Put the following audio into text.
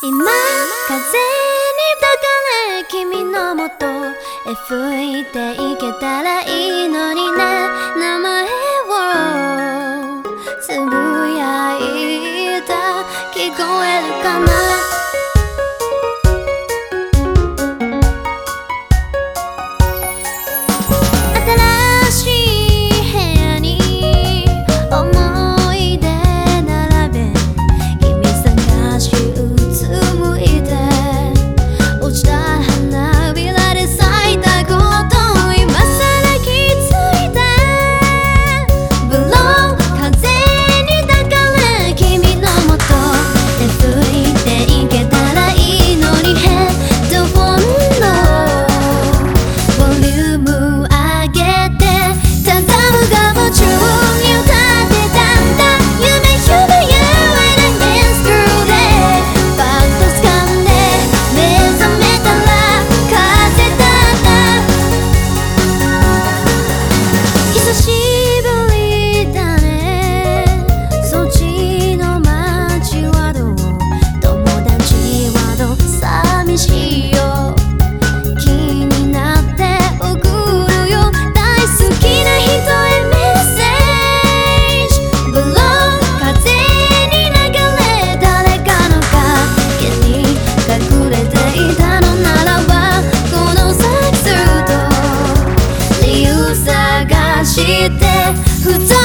今風に抱かれ君のもと。へ吹いていけたらいいのにね。名前をつぶやいた。聞こえるかな？Giữ